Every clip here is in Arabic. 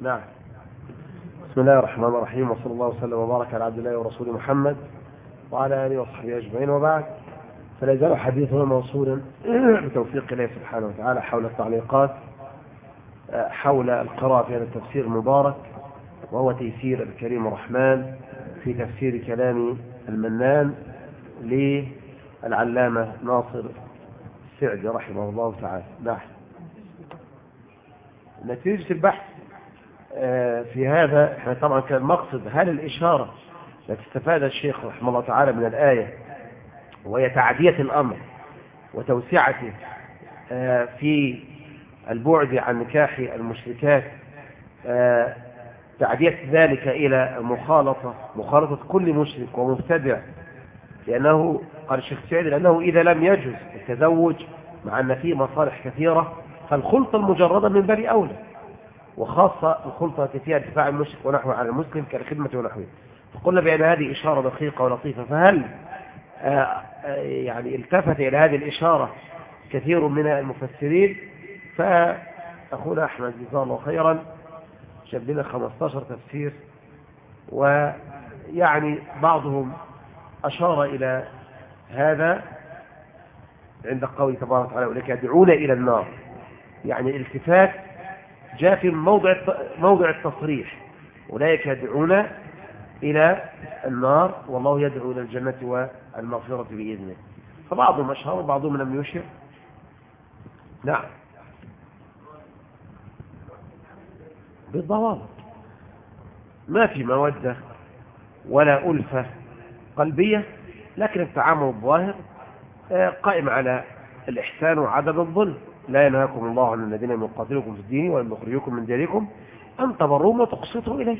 نعم. بسم الله الرحمن الرحيم وصلى الله وسلم وبارك على عبد الله ورسوله محمد وعلى آله وصحبه أجمعين. وبعد فلا يزال حديثنا موصولا بتوفيق الله سبحانه وتعالى حول التعليقات حول القراءة في هذا التفسير المبارك وهو تيسير الكريم الرحمن في تفسير كلام المنان للعلامة ناصر السعدي رحمه الله تعالى. نعم. نتيجة البحث في هذا إحنا طبعا كان المقصد هل الإشارة التي استفاد الشيخ رحمه الله تعالى من الآية وهي تعدية الأمر وتوسعته في البعد عن نكاح المشركات تعدية ذلك إلى مخالطة مخالطة كل مشرك ومبتدع لأنه قال الشيخ سعيد لأنه إذا لم يجوز التزوج مع أن فيه مصالح كثيرة فالخلطة المجردة من باب أولى. وخاصة الخلطة فيها دفاع المشرك ونحوه على المسلم كالخدمة ونحوه. فقلنا بأن هذه إشارة دقيقة ولطيفة. فهل يعني التفت إلى هذه الإشارة كثير من المفسرين؟ فأخونا أحمد جزاه الله خيرا جاب لنا 15 تفسير ويعني بعضهم أشار إلى هذا عند قوله تبارك وتعالى أولئك يدعون إلى النار. يعني الالتفات جاء في موضع موضع التصريح. أولئك يدعون إلى النار والله يدعو إلى الجنة والمغفرة بإذنه. فبعضهم أشهر وبعضهم لم يشر نعم. بالضوابط. ما في مودة ولا ألفة قلبية لكن التعامل الظاهر قائم على الإحسان وعدم الظلم. لا ينهاكم الله عن الذين يقاتلكم في الدين ولم يخرجوكم من دياركم. أن تبروهم وتقسطوا إليه.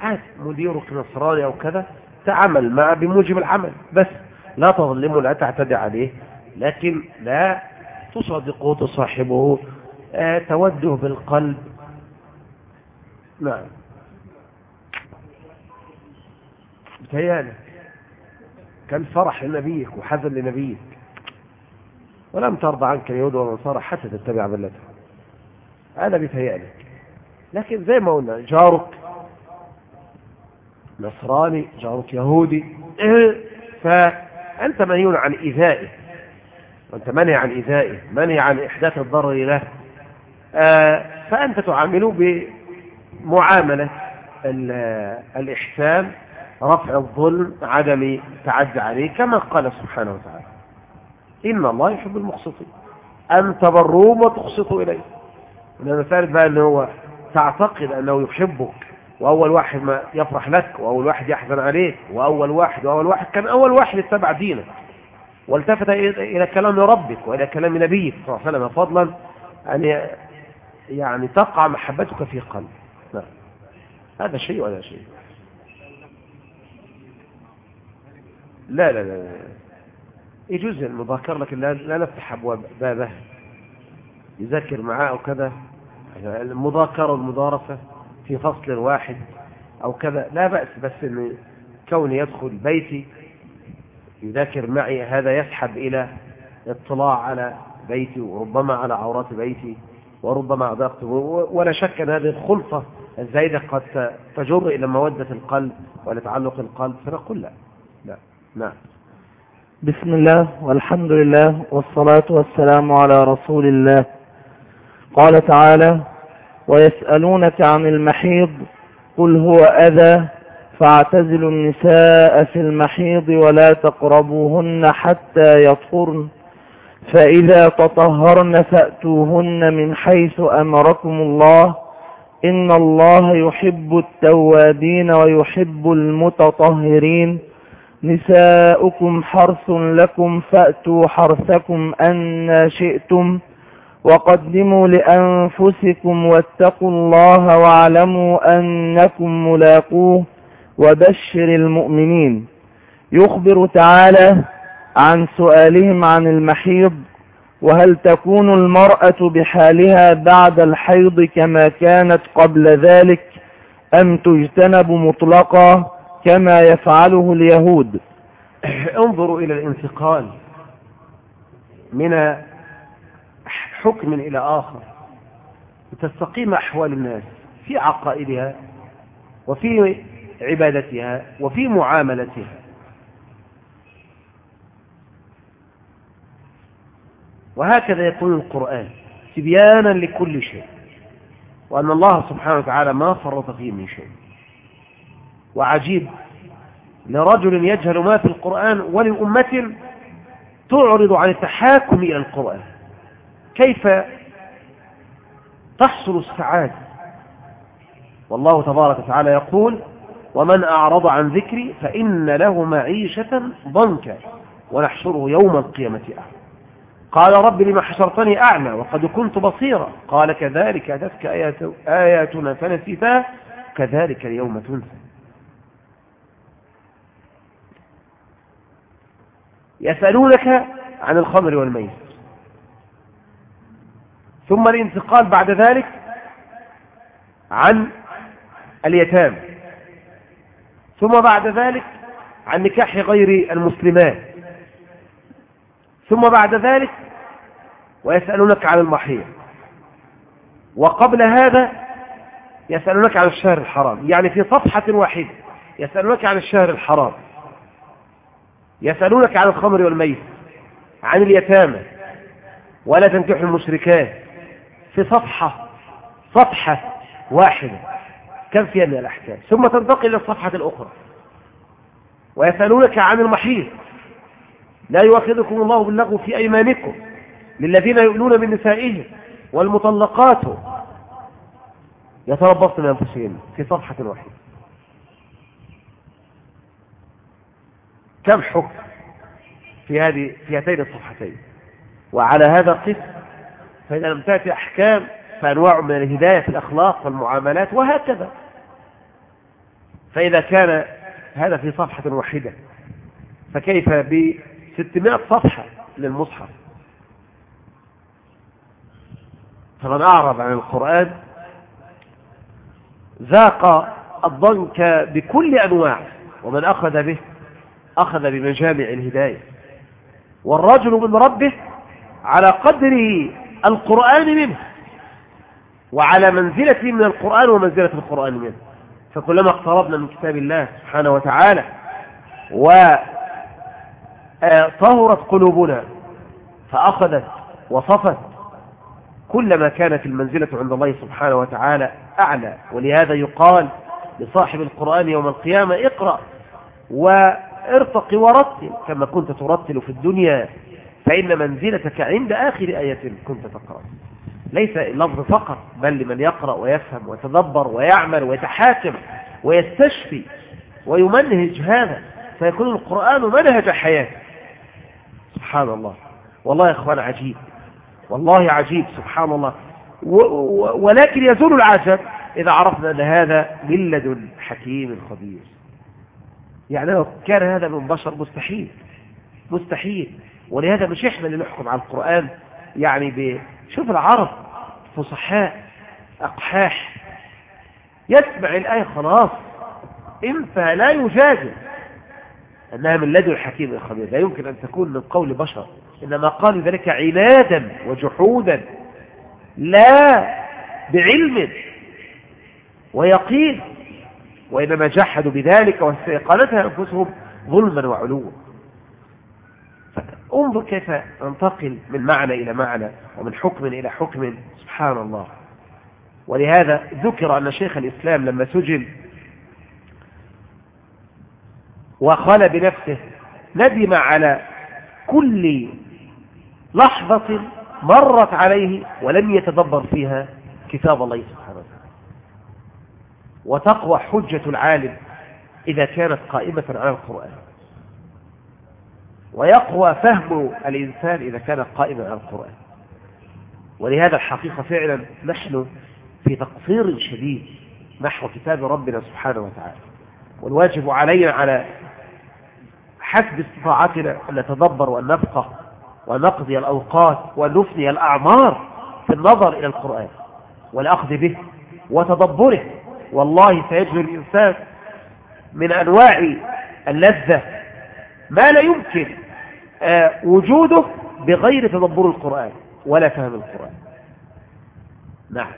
عادي مديرك نصراني أو كذا تعامل معه بموجب العمل. بس لا تظلمه لا تعتدي عليه. لكن لا تصدقه تصاحبه. آه توده بالقلب. نعم. بتهيالي كان فرح لنبيك وحزن لنبيك. ولم ترضى عنك اليهود والنصارى حتى تتبع ملتهم. هذا بيتهيألك. لكن زي ما قلنا جارك نصراني جارك يهودي فأنت منهي عن إيذائه. وأنت منهي عن إيذائه منهي عن إحداث الضرر له. فأنت تعامله بمعاملة الإحسان رفع الظلم عدم التعدي عليه كما قال سبحانه وتعالى. إن الله يحب المقسطين. أن تبروهم وتقسطوا إليه. من المثال بقى أنه هو تعتقد أنه يحبك وأول واحد ما يفرح لك وأول واحد يحزن عليك وأول واحد وأول واحد كان أول واحد اتبع دينك. والتفت إلى كلام ربك وإلى كلام نبيك صلى الله عليه وسلم فضلا أن يعني تقع محبتك في قلبه نعم. هذا شيء ولا شيء. لا لا لا, لا. يجوز المذاكرة لكن لا, نفتح أبواب بابه. يذاكر معاه أو كذا. المذاكرة والمدارسة في فصل واحد أو كذا. لا بأس بس أن كوني يدخل بيتي يذاكر معي هذا يسحب إلى اطلاع على بيتي وربما على عورات بيتي وربما أضاقته ولا شك أن هذه الخلطة الزايدة قد تجر إلى مودة القلب ولتعلق القلب. فنقول لا. لا. نعم. بسم الله والحمد لله والصلاة والسلام على رسول الله. قال تعالى ويسألونك عن المحيض قل هو أذى فاعتزلوا النساء في المحيض ولا تقربوهن حتى يطهرن فإذا تطهرن فأتوهن من حيث أمركم الله. إن الله يحب التوابين ويحب المتطهرين. نساؤكم حرث لكم فأتوا حرثكم أن شئتم وقدموا لأنفسكم واتقوا الله واعلموا أنكم ملاقوه وبشر المؤمنين. يخبر تعالى عن سؤالهم عن المحيض وهل تكون المرأة بحالها بعد الحيض كما كانت قبل ذلك أم تجتنب مطلقا كما يفعله اليهود. انظروا إلى الانتقال من حكم إلى آخر. لتستقيم أحوال الناس في عقائدها وفي عبادتها وفي معاملتها. وهكذا يكون القرآن تبيانا لكل شيء وأن الله سبحانه وتعالى ما فرط فيه من شيء. وعجيب لرجل يجهل ما في القرآن ولأمة تعرض عن التحاكم إلى القرآن. كيف تحصل السعادة؟ والله تبارك وتعالى يقول ومن أعرض عن ذكري فإن له معيشة ضنكا ونحشره يوم القيامة أعلى قال رب لما حشرتني أعمى وقد كنت بصيرا. قال كذلك أتتك آيات آياتنا فنسيتها كذلك اليوم تنسى. يسألونك عن الخمر والميت. ثم الانتقال بعد ذلك عن اليتام. ثم بعد ذلك عن نكاح غير المسلمات. ثم بعد ذلك ويسألونك عن المحيط وقبل هذا يسألونك عن الشهر الحرام. يعني في صفحة واحدة يسألونك عن الشهر الحرام. يسألونك عن الخمر والميت عن اليتامى ولا تنكحوا المشركات في صفحة صفحة واحدة كم فيها من الأحكام؟ ثم تنتقل إلى الصفحة الأخرى. ويسألونك عن المحيط. لا يؤاخذكم الله باللغو في أيمانكم للذين يؤلون من نسائهم والمطلقات. يتربصن بأنفسهن في صفحة واحدة. كم حكم في هذه في هاتين الصفحتين. وعلى هذا قس فإذا لم تأتي أحكام فأنواع من الهداية في الأخلاق والمعاملات وهكذا. فإذا كان هذا في صفحة واحدة فكيف ب 600 صفحة للمصحف؟ فمن أعرض عن القرآن ذاق الضنك بكل أنواع ومن أخذ به أخذ بمجامع الهداية. والرجل من ربه على قدر القرآن منه وعلى منزلة من القرآن ومنزلة القرآن منه. فكلما اقتربنا من كتاب الله سبحانه وتعالى وطهرت قلوبنا فأخذت وصفت كلما كانت المنزلة عند الله سبحانه وتعالى أعلى. ولهذا يقال لصاحب القرآن يوم القيامة اقرأ وارتق ورتل كما كنت ترتل في الدنيا فإن منزلتك عند آخر آية كنت تقرأ. ليس اللفظ فقط بل لمن يقرأ ويفهم ويتدبر ويعمل ويتحاكم ويستشفي ويمنهج هذا فيكون القرآن منهج حياة. سبحان الله. والله يا إخوان عجيب. والله عجيب سبحان الله. ولكن يزول العجب إذا عرفنا أن هذا من لدن حكيم خبير. يعني لو كان هذا من بشر مستحيل مستحيل. ولهذا مش إحنا اللي نحكم على القرآن يعني ب... شوف العرب فصحاء أقحاح. يسمع الآية خلاص. إنفى لا يجادل. أنها من لدن الحكيم الخبير. لا يمكن أن تكون من قول بشر. إنما قالوا ذلك عنادا وجحودا. لا بعلم. ويقين. وإنما جحدوا بذلك واستيقنتها أنفسهم ظلما وعلوا. انظر كيف ننتقل من معنى إلى معنى ومن حكم إلى حكم. سبحان الله ولهذا ذكر أن شيخ الإسلام لما سجن وخال بنفسه ندم على كل لحظة مرت عليه ولم يتدبر فيها كتاب الله. سبحانه وتقوى حجة العالم إذا كانت قائمة على القرآن. ويقوى فهم الإنسان إذا كان قائما على القرآن. ولهذا الحقيقة فعلا نحن في تقصير شديد نحو كتاب ربنا سبحانه وتعالى. والواجب علينا على حسب استطاعتنا أن نتدبر وأن نفقه ونقضي الأوقات ونفني الأعمار في النظر إلى القرآن والأخذ به وتدبره. والله سيجد الإنسان من أنواع اللذة ما لا يمكن آه، وجوده بغير تدبر القرآن ولا فهم القرآن. نعم.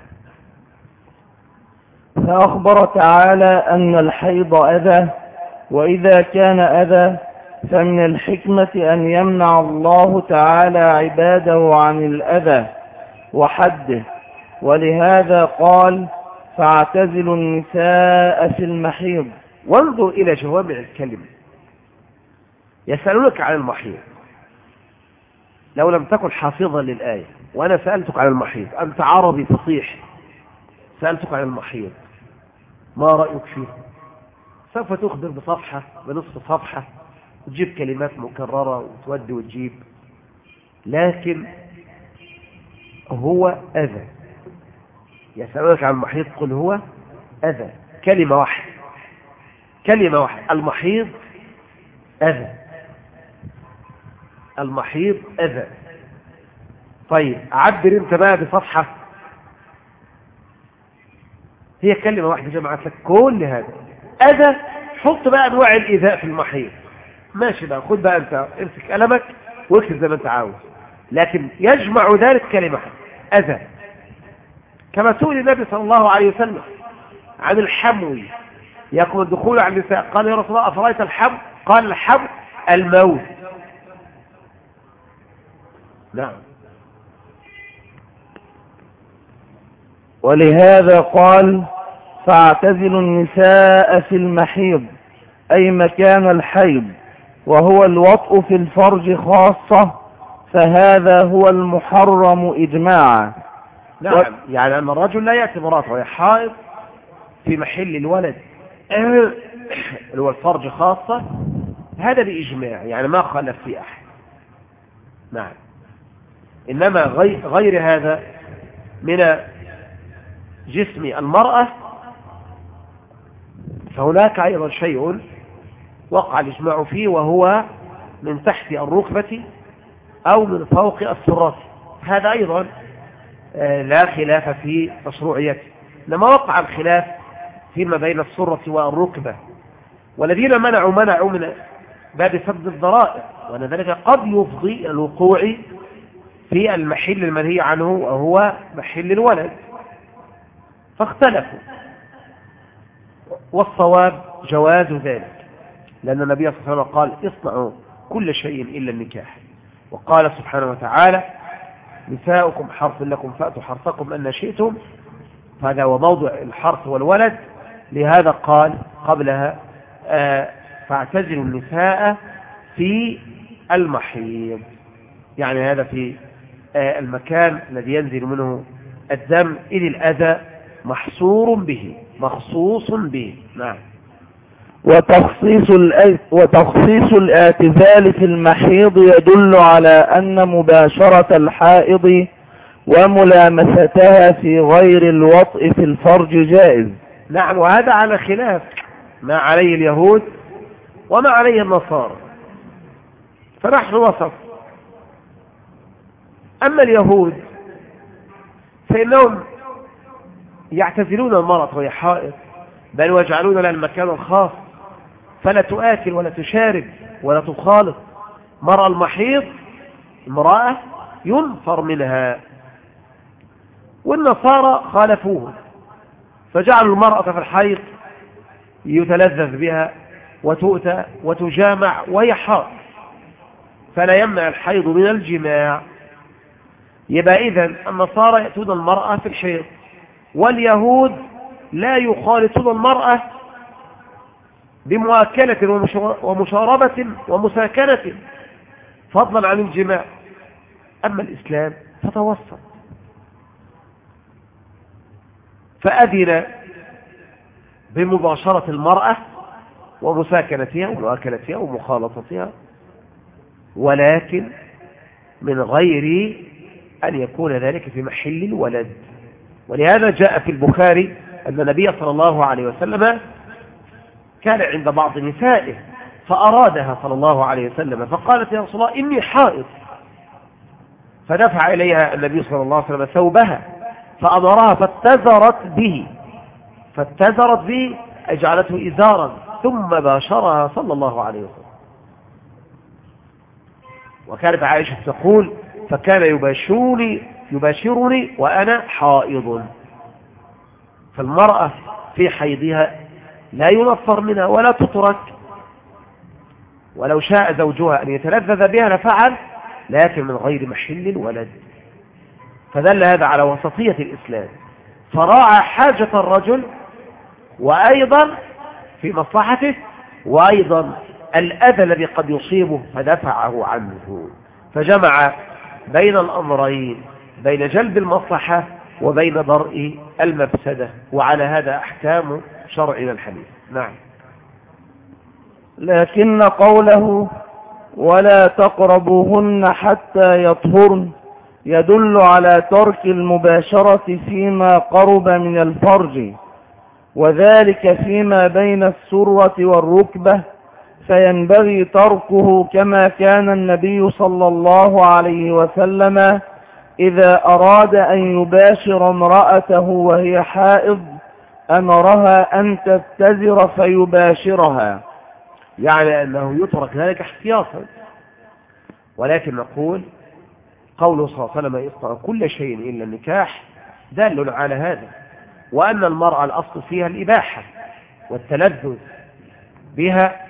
فأخبر تعالى أن الحيض أذى وإذا كان أذى فمن الحكمة أن يمنع الله تعالى عباده عن الأذى وحده. ولهذا قال فاعتزلوا النساء في المحيض. وانظر إلى جوامع الكلمة. يسألونك عن المحيض. لو لم تكن حافظا للآية وأنا سألتك عن المحيض أنت عربي فصيح. سألتك عن المحيض. ما رأيك فيه؟ سوف تخبر بصفحة بنصف صفحة وتجيب كلمات مكررة وتودي وتجيب. لكن هو أذى. يسألونك عن المحيض قل هو أذى. كلمة واحدة. كلمة واحدة. المحيض أذى. المحيض أذى. طيب عبر أنت بقى بصفحة. هي كلمة واحدة جمعت لك كل هذا. أذى حط بقى أنواع الإيذاء في المحيط. ماشي بقى خد بقى أنت امسك قلمك واكتب زي ما أنت عاوز. لكن يجمع ذلك كلمة أذى. كما سئل النبي صلى الله عليه وسلم عن الحمو. يقوم الدخول على النساء. قال يا رسول الله أفرأيت الحمو؟ قال الحمو الموت. نعم. ولهذا قال فاعتزلوا النساء في المحيض أي مكان الحيض وهو الوطء في الفرج خاصة فهذا هو المحرم إجماعا. نعم. يعني أن الرجل لا يأتي مراته وهي حائض في محل الولد اللي هو الفرج خاصة هذا بإجماع يعني ما خلف في أحد. نعم. إنما غير هذا من جسم المرأة فهناك أيضا شيء وقع الإجماع فيه وهو من تحت الركبة أو من فوق السرات هذا أيضا لا خلاف في مشروعيته. لما وقع الخلاف فيما بين السرة والركبة والذين منعوا منعوا من باب سد الضرائع وأن ذلك قد يفضي الوقوع في المحل المنهي عنه وهو محل الولد. فاختلفوا. والصواب جواز ذلك لأن النبي صلى الله عليه وسلم قال اصنعوا كل شيء إلا النكاح وقال سبحانه وتعالى نساؤكم حرث لكم فأتوا حرثكم أن شئتم. هذا هو موضع الحرث والولد. لهذا قال قبلها آه فاعتزلوا النساء في المحيض. يعني هذا في آه المكان الذي ينزل منه الدم إذ الأذى محصور به مخصوص به. نعم. وتخصيص وتخصيص الاعتزال في المحيض يدل على أن مباشرة الحائض وملامستها في غير الوطء في الفرج جائز. نعم وهذا على خلاف ما عليه اليهود وما عليه النصارى. فنحن وسط. أما اليهود فإنهم يعتزلون المرأة وهي حائض بل ويجعلون لها المكان الخاص. فلا تآكل ولا تشارب ولا تخالط. مرأة المحيض امرأة ينفر منها. والنصارى خالفوه فجعلوا المرأة في الحيض يتلذذ بها وتؤتى وتجامع وهي حائض فلا يمنع الحيض من الجماع. يبقى إذن النصارى يأتون المرأة في الحيض واليهود لا يخالطون المرأة بمواكلة ومشاربة ومساكنة. فضلا عن الجماع. أما الإسلام فتوسط. فأذن بمباشرة المرأة ومساكنتها ومواكلتها ومخالطتها ولكن من غير أن يكون ذلك في محل الولد. ولهذا جاء في البخاري أن النبي صلى الله عليه وسلم كان عند بعض نسائه فأرادها صلى الله عليه وسلم فقالت يا رسول الله إني حائض. فدفع إليها النبي صلى الله عليه وسلم ثوبها فأمرها فاتزرت به فاتزرت به أجعلته إزارا ثم باشرها صلى الله عليه وسلم. وكانت عائشة تقول فكان يباشرني يباشرني وأنا حائض. فالمرأة في حيضها لا ينفر منها ولا تترك. ولو شاء زوجها أن يتلذذ بها لفعل لكن من غير محل الولد فدل هذا على وسطية الإسلام. فراعى حاجة الرجل وأيضا في مصلحته وأيضا الأذى الذي قد يصيبه فدفعه عنه. فجمع بين الأمرين بين جلب المصلحة وبين ضرء المفسدة. وعلى هذا أحكام شرعنا الحديث. نعم. لكن قوله ولا تقربوهن حتى يطهرن يدل على ترك المباشرة فيما قرب من الفرج وذلك فيما بين السرة والركبة فينبغي تركه كما كان النبي صلى الله عليه وسلم إذا أراد أن يباشر امرأته وهي حائض أمرها أن تبتزر فيباشرها. يعني أنه يترك ذلك احتياطا. ولكن نقول قوله صلى الله عليه وسلم كل شيء إلا النكاح دال على هذا. وأن المرأة الأصل فيها الإباحة والتلذذ بها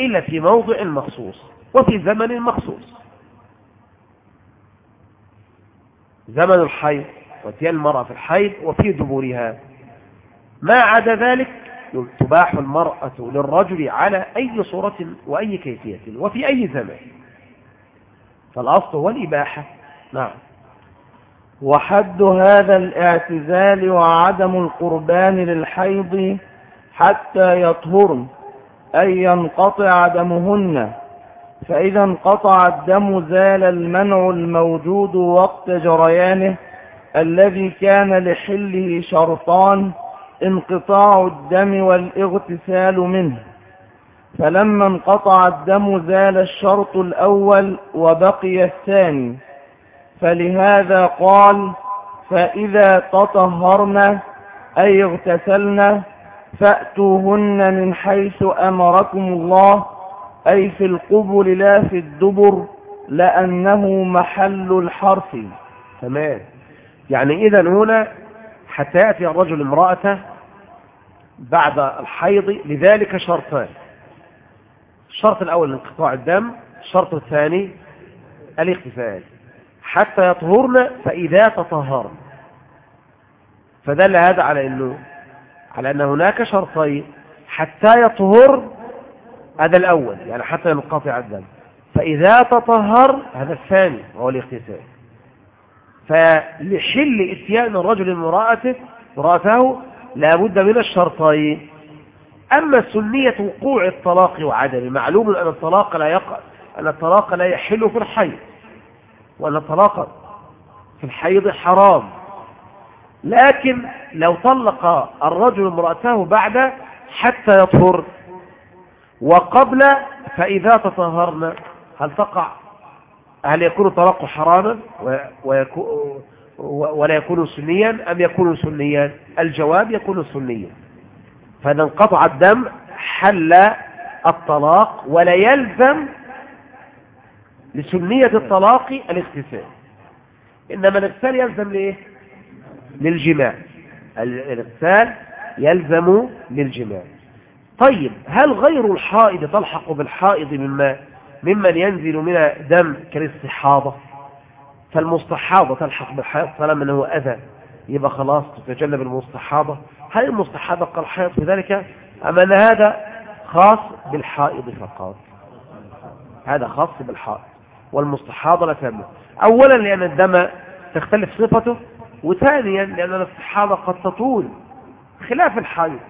إلا في موضع مخصوص وفي زمن مخصوص. زمن الحيض وتيان المرأة في الحيض وفي دبورها. ما عدا ذلك تباح المرأة للرجل على أي صورة وأي كيفية وفي أي زمان. فالأصل هو الإباحة. نعم. وحد هذا الاعتزال وعدم القربان للحيض حتى يطهرن أي ينقطع دمهن. فإذا انقطع الدم زال المنع الموجود وقت جريانه الذي كان لحله شرطان انقطاع الدم والاغتسال منه. فلما انقطع الدم زال الشرط الأول وبقي الثاني. فلهذا قال فإذا تطهرن أي اغتسلن فأتوهن من حيث أمركم الله أي في القبل لا في الدبر لأنه محل الحرف تمام. يعني إذا هنا حتى يأتي الرجل امرأته بعد الحيض لذلك شرطان. الشرط الأول انقطاع الدم الشرط الثاني الاغتسال حتى يطهرن فإذا تطهرن. فدل هذا على أنه على أن هناك شرطين. حتى يطهر هذا الأول يعني حتى ينقطع الدم. فإذا تطهر هذا الثاني وهو الاغتسال فلحل إتيان الرجل امرأته امرأته لابد من الشرطين. أما سنية وقوع الطلاق وعدمه معلوم أن الطلاق لا يقع أن الطلاق لا يحل في الحيض وأن الطلاق في الحيض حرام. لكن لو طلق الرجل امرأته بعد حتى يطهر وقبل فإذا تطهرنا هل تقع؟ هل يكون الطلاق حراما؟ ولا يكون سنيا أم يكون سنيا؟ الجواب يكون سنيا. فإذا انقطع الدم حل الطلاق ولا يلزم لسنية الطلاق الاغتسال. إنما الاغتسال يلزم لإيه؟ للجماع. الاغتسال يلزم للجماع. طيب هل غير الحائض تلحق بالحائض مما ممن ينزل من دم كالاستحاضة؟ فالمستحاضة تلحق بالحائض طالما إنه أذى يبقى خلاص تتجنب المستحاضة. هل المستحاضة كالحائض في ذلك؟ أم أن هذا خاص بالحائض فقط؟ هذا خاص بالحائض والمستحاضة لا تهم أولا لأن الدم تختلف صفته وثانيا لأن الاستحاضة قد تطول خلاف الحائض.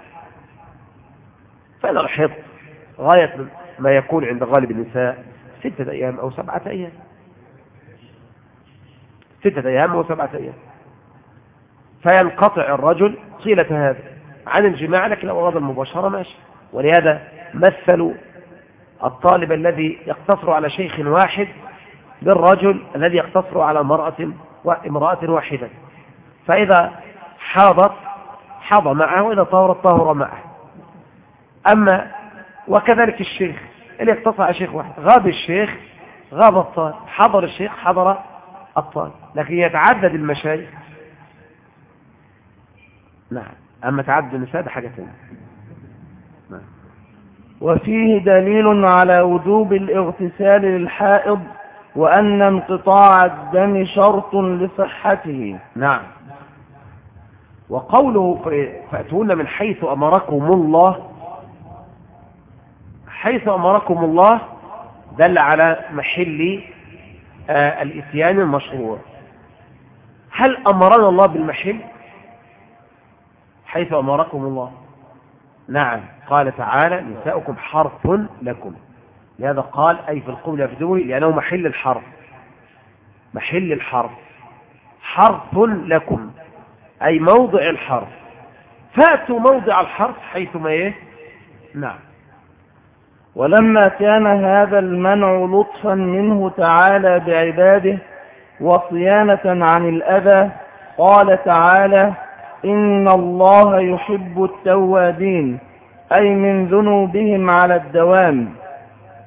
فإن الحيض غاية ما يكون عند غالب النساء ستة أيام أو سبعة أيام. ستة أيام أو سبعة أيام. فينقطع الرجل طيلة هذا عن الجماع لكن لو أراد المباشرة ماشي. ولهذا مثلوا الطالب الذي يقتصر على شيخ واحد بالرجل الذي يقتصر على امرأة وامرأة واحدة. فإذا حاضت حاض معه وإذا طهرت طهر معه. أما وكذلك الشيخ اللي يقتصر على شيخ واحد غاب الشيخ غاب الطالب حضر الشيخ حضر الطالب لكن يتعدد المشايخ. نعم. أما تعدد النساء ده حاجة ثانية نعم. وفيه دليل على وجوب الاغتسال للحائض وأن انقطاع الدم شرط لصحته. نعم. وقوله فأتون من حيث أمركم الله حيث أمركم الله دل على محل الإتيان المشروع. هل أمرنا الله بالمحل؟ حيث أمركم الله. نعم. قال تعالى نساؤكم حرث لكم. لهذا قال أي في القبل يفدوني لأنه محل الحرف محل الحرف حرف لكم. أي موضع الحرف فأتوا موضع الحرف حيث ما إيه؟ نعم. ولما كان هذا المنع لطفا منه تعالى بعباده وصيانة عن الأذى قال تعالى إن الله يحب التوابين أي من ذنوبهم على الدوام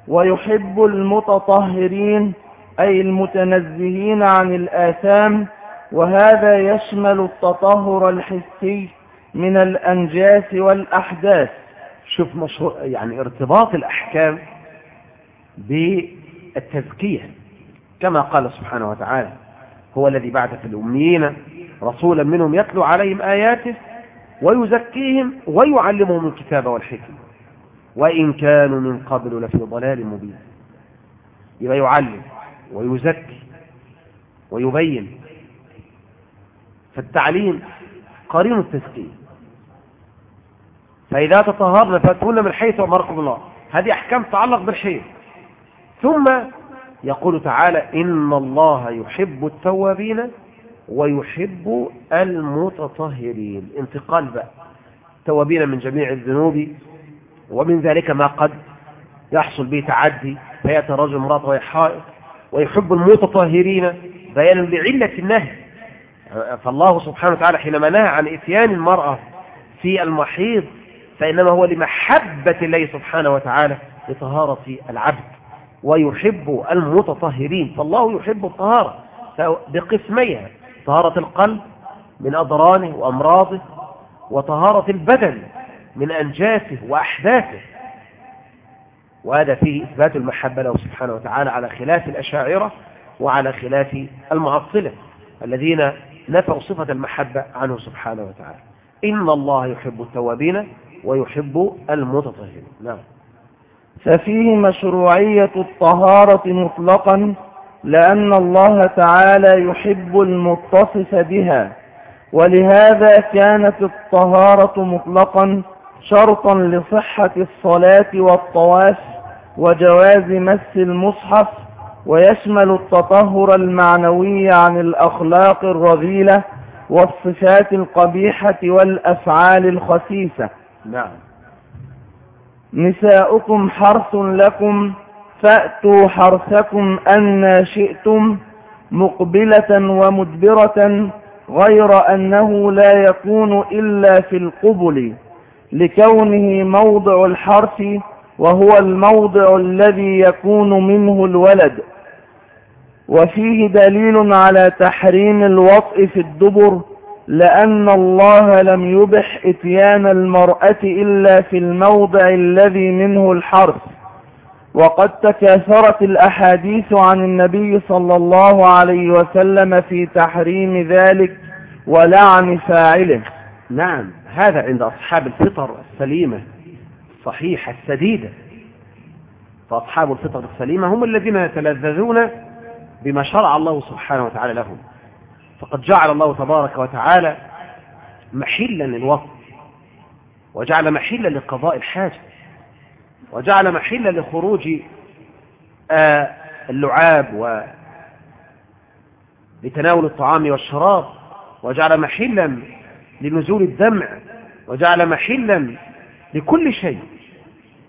ويحب المتطهرين أي المتنزهين عن الآثام وهذا يشمل التطهر الحسي من الأنجاس والأحداث. شوف مشروع يعني ارتباط الأحكام بالتزكية. كما قال سبحانه وتعالى هو الذي بعث في الأميين رسولا منهم يتلو عليهم آياته ويزكيهم ويعلمهم الكتاب والحكمة. وإن كانوا من قبل لفي ضلال مبين. يبقى يعلم ويزكي ويبين. فالتعليم قرين التزكية. فإذا تطهرنا فاتهن من حيث أمركم الله. هذه أحكام تتعلق بالحيض. ثم يقول تعالى إن الله يحب التوابين ويحب المتطهرين. انتقال بقى. توابين من جميع الذنوب ومن ذلك ما قد يحصل به تعدي. فيأتي الرجل امرأة وهي ويحب المتطهرين. بيانا لعلة النهي. فالله سبحانه وتعالى حينما نهى عن إتيان المرأة في المحيض فإنما هو لمحبة الله سبحانه وتعالى لطهارة العبد ويحب المتطهرين فالله يحب الطهارة. بقسميها طهارة القلب من أضرانه وأمراضه وطهارة البدن من أنجاسه وأحداثه. وهذا فيه إثبات المحبة له سبحانه وتعالى على خلاف الأشاعرة وعلى خلاف المعطلة الذين نفوا صفة المحبة عنه سبحانه وتعالى. إن الله يحب التوابين ويحب المتطهرين. نعم. ففيه مشروعية الطهارة مطلقا لأن الله تعالى يحب المتصف بها ولهذا كانت الطهارة مطلقا شرطا لصحة الصلاة والطواف وجواز مس المصحف ويشمل التطهر المعنوي عن الأخلاق الرذيلة والصفات القبيحة والأفعال الخسيسة نعم. نساؤكم حرث لكم فأتوا حرثكم أن شئتم مقبلة ومدبرة غير أنه لا يكون إلا في القبل لكونه موضع الحرث وهو الموضع الذي يكون منه الولد. وفيه دليل على تحريم الوطء في الدبر لأن الله لم يبح إتيان المرأة إلا في الموضع الذي منه الحرث وقد تكاثرت الأحاديث عن النبي صلى الله عليه وسلم في تحريم ذلك ولعن فاعله. نعم هذا عند أصحاب الفطر السليمة الصحيحة السديدة فأصحاب الفطر السليمة هم الذين يتلذذون بما شرع الله سبحانه وتعالى لهم. فقد جعل الله تبارك وتعالى محلا للوقت وجعل محلا لقضاء الحاجة وجعل محلا لخروج آه، اللعاب و لتناول الطعام والشراب وجعل محلا لنزول الدمع وجعل محلا لكل شيء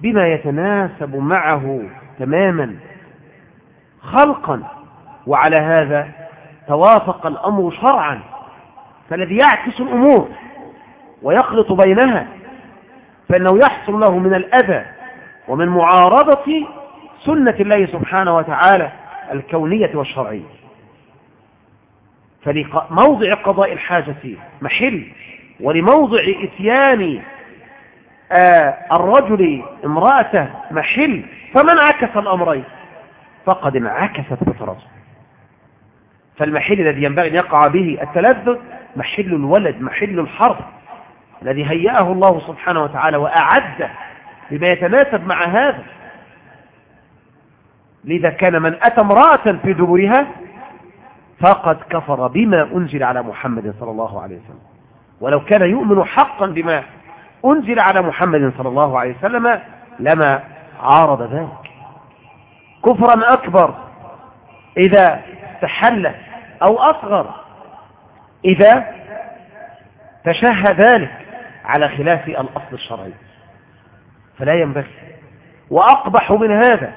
بما يتناسب معه تماما خلقا وعلى هذا توافق الأمر شرعا فالذي يعكس الأمور ويخلط بينها فإنه يحصل له من الأذى ومن معارضة سنة الله سبحانه وتعالى الكونية والشرعية. فموضع قضاء الحاجة محل ولموضع إتيان آه الرجل امرأته محل فمن عكس الأمرين؟ فقد انعكست فطرته فالمحل الذي ينبغي أن يقع به التلذذ محل الولد محل الحرب الذي هيأه الله سبحانه وتعالى وأعده بما يتناسب مع هذا. لذا كان من أتى امرأة في دبرها فقد كفر بما أنزل على محمد صلى الله عليه وسلم. ولو كان يؤمن حقا بما أنزل على محمد صلى الله عليه وسلم لما عارض ذلك. كفرا أكبر. إذا تحل أو أصغر. إذا تشهى ذلك على خلاف الأصل الشرعي. فلا ينبغي. وأقبح من هذا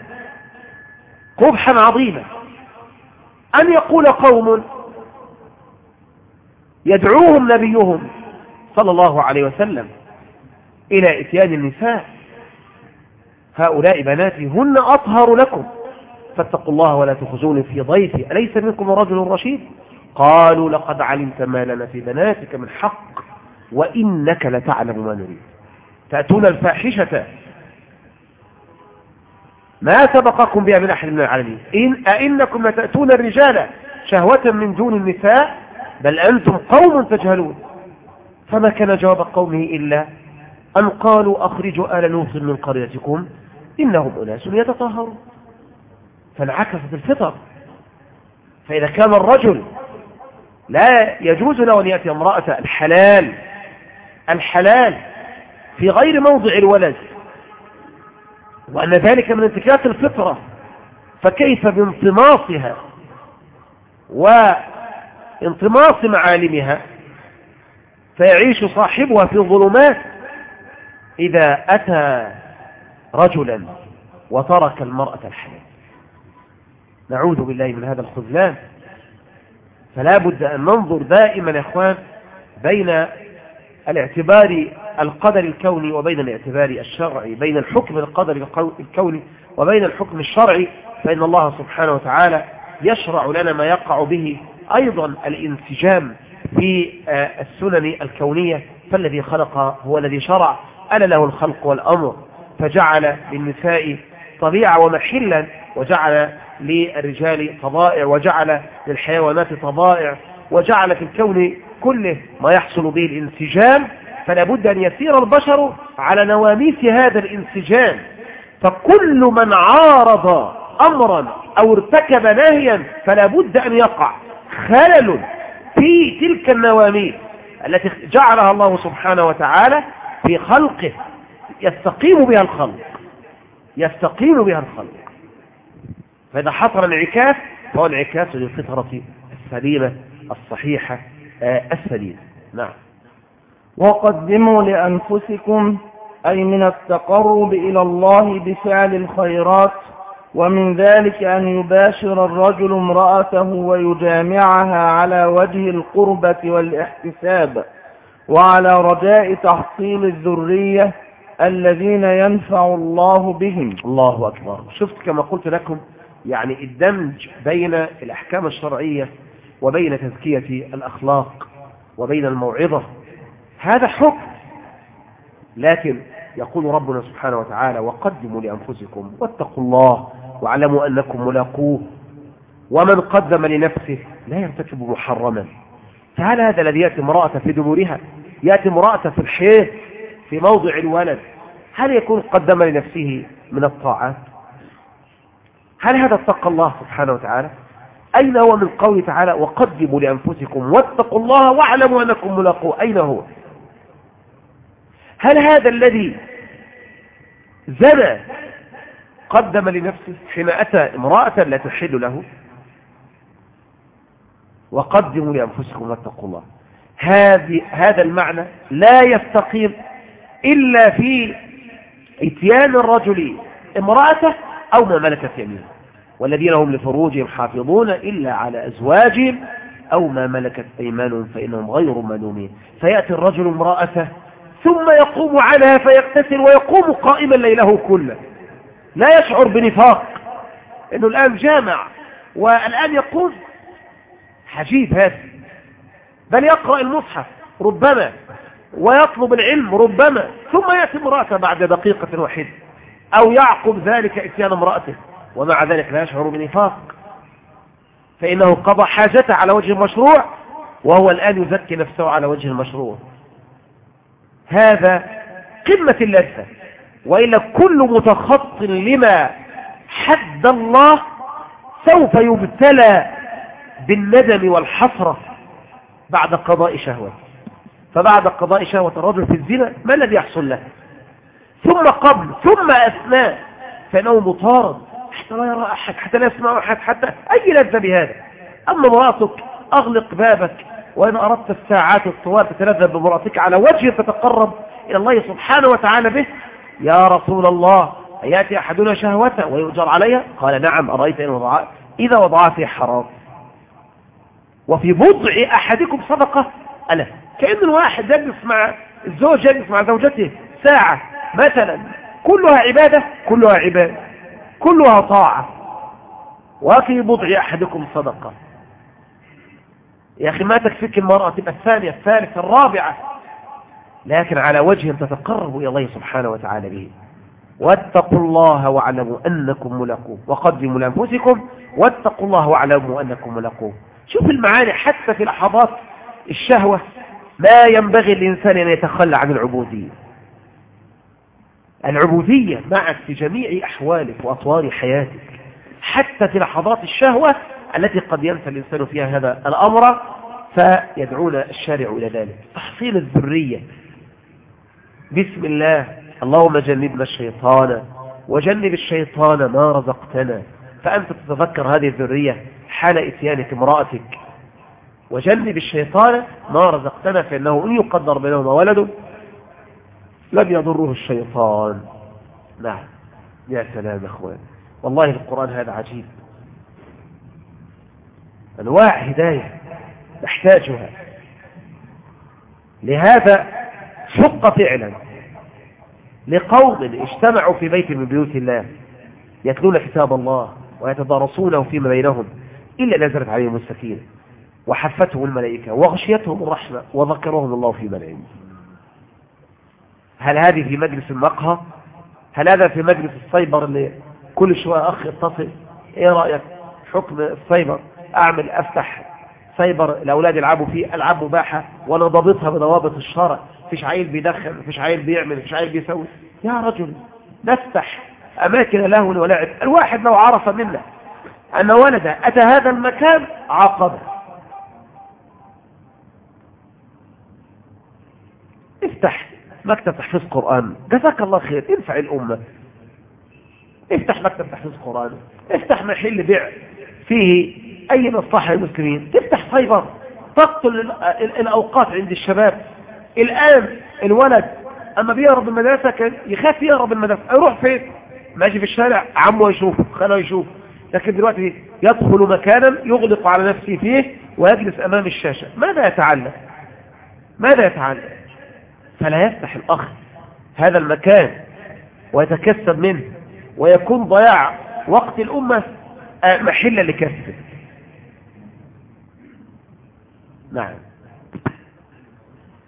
قبحا عظيما. أن يقول قوم يدعوهم نبيهم صلى الله عليه وسلم إلى إتيان النساء. هؤلاء بناتي هن أطهر لكم. فاتقوا الله ولا تخزوني في ضيفي. أليس منكم رجل رشيد؟ قالوا لقد علمت ما لنا في بناتك من حق وإنك لتعلم ما نريد. تأتون الفاحشة. ما سبقكم بها من أحد من العالمين. إن أئنكم لتأتون الرجال شهوة من دون النساء بل أنتم قوم تجهلون. فما كان جواب قومه إلا أن قالوا أخرجوا آل لوط من قريتكم إنهم أناس يتطهرون. فانعكست الفطر. فإذا كان الرجل لا يجوز له أن يأتي امرأة الحلال الحلال في غير موضع الولد وأن ذلك من انتكاس الفطرة فكيف بانطماصها وانطماص معالمها؟ فيعيش صاحبها في الظلمات إذا أتى رجلا وترك المرأة الحلال. نعوذ بالله من هذا الخذلان. فلا بد أن ننظر دائما يا إخوان بين الاعتبار القدر الكوني وبين الاعتبار الشرعي بين الحكم القدر الكوني وبين الحكم الشرعي فإن الله سبحانه وتعالى يشرع لنا ما يقع به أيضا الانسجام في آه، السنن الكونية فالذي خلق هو الذي شرع ألا له الخلق والأمر فجعل للنساء طبيعة ومحلا وجعل للرجال طبائع وجعل للحيوانات طبائع وجعل في الكون كله ما يحصل به الانسجام فلا بد أن يسير البشر على نواميس هذا الانسجام. فكل من عارض أمرا أو ارتكب ناهيا فلا بد أن يقع. خلل في تلك النواميس التي جعلها الله سبحانه وتعالى في خلقه. يستقيم بها الخلق. يستقيم بها الخلق. فإذا حصل انعكاس فهو انعكاس للفطرة السليمة الصحيحة آه، السليمة. نعم. وقدموا لأنفسكم أي من التقرب إلى الله بفعل الخيرات ومن ذلك أن يباشر الرجل امرأته ويجامعها على وجه القربة والاحتساب وعلى رجاء تحصيل الذرية الذين ينفع الله بهم. الله أكبر. شفت كما قلت لكم يعني الدمج بين الأحكام الشرعية وبين تزكية الأخلاق وبين الموعظة. هذا حكم. لكن يقول ربنا سبحانه وتعالى وقدموا لأنفسكم واتقوا الله واعلموا أنكم ملاقوه ومن قدم لنفسه لا يرتكب محرما. فهل هذا الذي يأتي امرأة في دبورها؟ يأتي امرأة في الحيط في موضع الولد هل يكون قدم لنفسه من الطاعات؟ هل هذا اتقى الله سبحانه وتعالى؟ أين هو من قوله تعالى وقدموا لأنفسكم واتقوا الله واعلموا أنكم ملاقوه. أين هو؟ هل هذا الذي زنى قدم لنفسه حين أتى امرأة لا تحل له؟ وقدموا لأنفسكم واتقوا الله. هذا المعنى لا يستقيم إلا في إتيان الرجل امرأته أو ما ملكت يمينه. والذين هم لفروجهم حافظون إلا على أزواجهم أو ما ملكت أيمانهم فإنهم غير ملومين. فيأتي الرجل امرأته ثم يقوم عنها فيغتسل ويقوم قائما ليله كله. لا يشعر بنفاق. إنه الآن جامع. والآن يقول حجيب هذا. بل يقرأ المصحف ربما ويطلب العلم ربما. ثم يأتي امرأته بعد دقيقة واحدة. أو يعقب ذلك إتيان امرأته ومع ذلك لا يشعر بنفاق. فإنه قضى حاجته على وجه المشروع وهو الآن يزكي نفسه على وجه المشروع. هذا قمة اللذة. وإلا كل متخط لما حد الله سوف يبتلى بالندم والحسرة بعد قضاء شهوة. فبعد قضاء شهوة الرجل في الزنا ما الذي يحصل له؟ ثم قبل ثم أثناء. فإنه مطارد حتى لا يرى أحد حتى لا يسمع أحد حتى أي لذة بهذا؟ أما مراتك أغلق بابك. وإن أردت الساعات الطوال تتلذذ بمراتك على وجه تتقرب إلى الله سبحانه وتعالى به. يا رسول الله يأتي أحدنا شهوته ويؤجر عليها؟ قال نعم أرأيت إن وضع إذا وضعها في حرام. وفي بضع أحدكم صدقة ألا كأن الواحد يجلس مع الزوج يجلس مع زوجته ساعة. مثلا كلها عبادة كلها عبادة كلها طاعة. وفي بضع أحدكم صدقة. يا أخي ما تكفيك المرأة تبقى الثانية الثالثة الرابعة. لكن على وجه تتقرب إلى الله سبحانه وتعالى به. واتقوا الله واعلموا أنكم ملاقوه. وقدموا لأنفسكم واتقوا الله واعلموا أنكم ملاقوه. شوف المعاني حتى في لحظات الشهوة. ما ينبغي الإنسان أن يتخلى عن العبودية. العبودية معك في جميع أحوالك وأطوار حياتك حتى في لحظات الشهوة التي قد ينسى الإنسان فيها هذا الأمر فيدعون الشارع إلى ذلك. تحصيل الذرية. بسم الله. اللهم جنبنا الشيطان وجنب الشيطان ما رزقتنا. فأنت تتذكر هذه الذرية حال إتيانك امرأتك. وجنب الشيطان ما رزقتنا فإنه إن يقدر بينهما ولد لم يضره الشيطان. نعم يا سلام أخوان. والله القرآن هذا عجيب. أنواع هداية نحتاجها. لهذا شق فعلا. لقوم اجتمعوا في بيت من بيوت الله يتلون كتاب الله ويتدارسونه فيما بينهم إلا نزلت عليهم السكينة وحفتهم الملائكة وغشيتهم الرحمة وذكرهم الله في من هل هذه في مجلس المقهى؟ هل هذا في مجلس السايبر اللي كل شوية أخ يتصل؟ إيه رأيك؟ حكم السايبر. أعمل أفتح سايبر الأولاد يلعبوا فيه ألعاب مباحة وأنا ضابطها بضوابط الشرع. فيش عيل بيدخل فيش عيل بيعمل فيش عيل بيسوي. يا رجل نفتح أماكن لهو ولعب الواحد لو عرف منه أن ولد أتى هذا المكان عاقبه افتح مكتب تحفيظ قرآن. جزاك الله خير. انفع الأمة. افتح مكتب تحفيظ قرآن. افتح محل بيع فيه أي مصلحة للمسلمين تفتح سايبر. تقتل الأوقات عند الشباب. الآن الولد أما بيهرب المدرسة كان يخاف يهرب المدرسة. يروح فين؟ ماشي في الشارع. عمه يشوفه خاله يشوفه. لكن دلوقتي يدخل مكانا يغلق على نفسه فيه ويجلس أمام الشاشة. ماذا يتعلم؟ ماذا يتعلم؟ فلا يفتح الأخ هذا المكان ويتكسب منه ويكون ضياع وقت الأمة آه، محلة لكسب. نعم.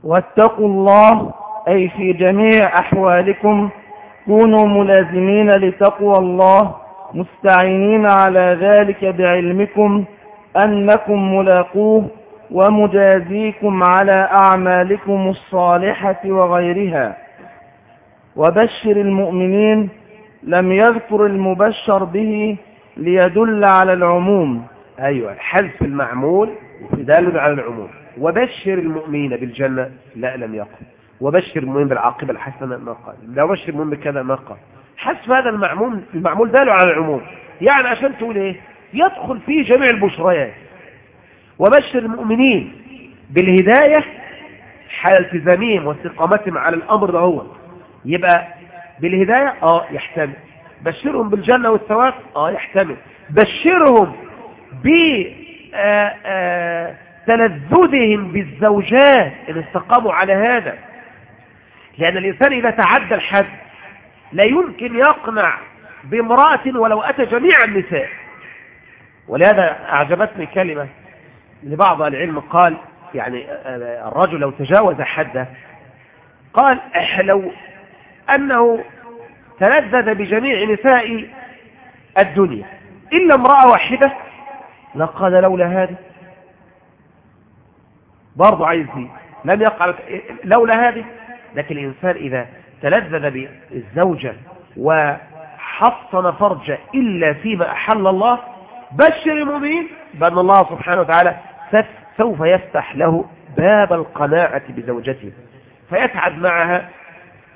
واتقوا الله أي في جميع أحوالكم كونوا ملازمين لتقوى الله مستعينين على ذلك بعلمكم أنكم ملاقوه. ومجازيكم على أعمالكم الصالحة وغيرها. وبشر المؤمنين لم يذكر المبشر به ليدل على العموم. أيوة حذف المعمول دال على العموم. وبشر المؤمنين بالجنة لا لم يقل. وبشر المؤمن بالعاقبة الحسنة ما قال. لا بشر المؤمن بكذا ما قال. حذف هذا المعمول المعمول دال على العموم. يعني عشان تقول إيه؟ يدخل فيه جميع البشريات. وبشر المؤمنين بالهداية حال التزامهم واستقامتهم على الأمر ده هو. يبقى بالهداية آه يحتمل. بشرهم بالجنة والثواب آه يحتمل. بشرهم بتلذذهم بالزوجات إن استقاموا على هذا. لأن الإنسان إذا تعدى الحد لا يمكن يقنع بامرأة ولو أتى جميع النساء. ولهذا أعجبتني كلمة لبعض العلم قال يعني الرجل لو تجاوز حده قال لو أنه تلذذ بجميع نساء الدنيا إلا امرأة واحدة لقال لولا هذه. برضو عايز لم يقع لولا هذه. لكن الإنسان إذا تلذذ بالزوجة وحصن فرجه إلا فيما أحل الله بشر المؤمنين بأن الله سبحانه وتعالى سوف يفتح له باب القناعة بزوجته. فيتعب معها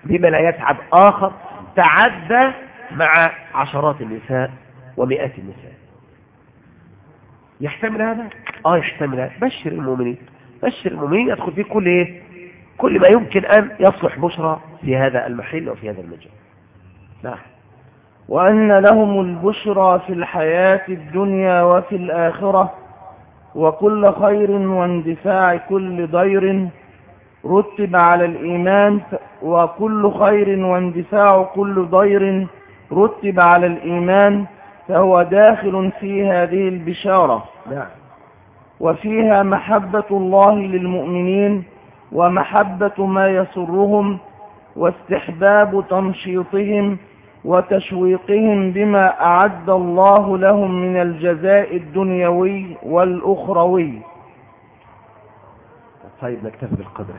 بما لا يتعب آخر. تعدى مع عشرات النساء ومئات النساء. يحتمل هذا؟ آه يحتمل هذا. بشر المؤمنين. بشر المؤمنين يدخل فيه كل إيه؟ كل ما يمكن أن يصلح بشرى في هذا المحل وفي هذا المجال. نعم. وأن لهم البشرى في الحياة الدنيا وفي الآخرة وكل خير واندفاع كل ضير. رتب على الإيمان وكل خير واندفاع كل ضير. رتب على الإيمان فهو داخل في هذه البشارة. نعم. وفيها محبة الله للمؤمنين ومحبة ما يسرهم واستحباب تنشيطهم وتشويقهم بما أعد الله لهم من الجزاء الدنيوي والأخروي. طيب نكتفي بالقدر.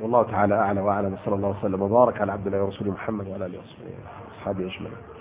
والله تعالى أعلى وأعلم. صلى الله وسلم وبارك على عبد الله ورسوله محمد وعلى آله وصحبه أجمعين.